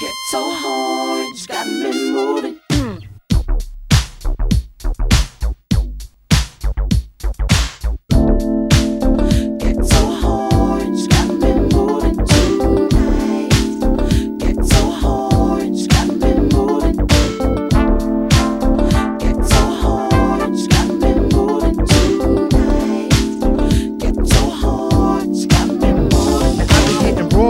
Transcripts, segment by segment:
Ghetto horns got me moving.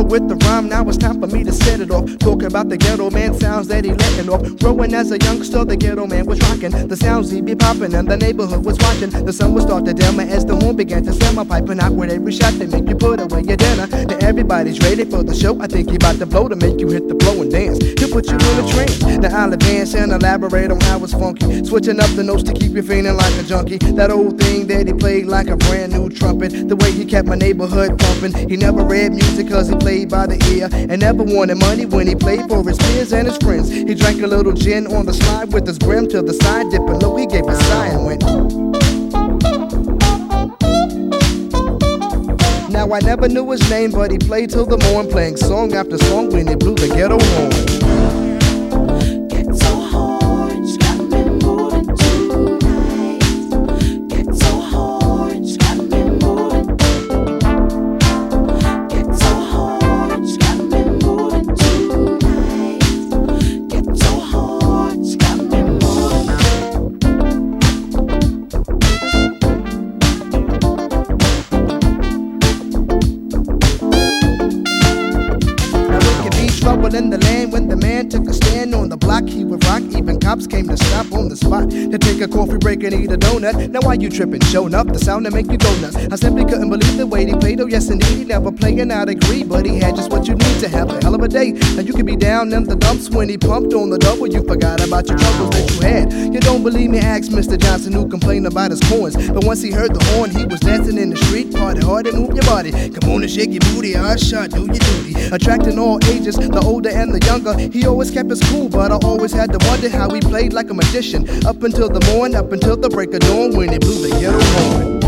With the rhyme, now it's time for me to set it off. Talking about the ghetto man sounds that he letting off. Growing as a youngster, the ghetto man was rocking. The sounds he be popping and the neighborhood was watching. The sun would start to dim as the moon began to slam. I'm piping out with every shot they make you put away your dinner. Now everybody's ready for the show. I think he about to blow to make you hit the flow and dance. He'll put you in a trance. Now I'll advance and elaborate on how it's funky. Switching up the notes to keep you feeling like a junkie. That old thing that he played like a brand new trumpet. The way he kept my neighborhood pumping. He never read music cause he played by the ear. And never wanted money when he played for his peers and his friends. He drank a little gin on the slide with his brim to the side, dipping low. He gave a sigh and went. Now I never knew his name, but he played till the morn, playing song after song when he blew the ghetto horn. In the land when the man took a stand on the block. He would rock, even cops came to stop on the spot to take a coffee break and eat a donut. Now why you tripping? Showing up the sound that make you go nuts. I simply couldn't believe the way he played. Oh yes indeed, he never playing out agree, but he had just what you need to have a hell of a day. Now you could be down in the dumps when he pumped on the double. You forgot about your troubles that you had. Don't believe me? Ask Mr. Johnson who complained about his coins. But once he heard the horn, he was dancing in the street. Party hard and move your body. Come on and shake your booty, ah shot, do your duty. Attracting all ages, the older and the younger. He always kept his cool, but I always had to wonder how he played like a magician. Up until the morn, up until the break of dawn when he blew the yellow horn.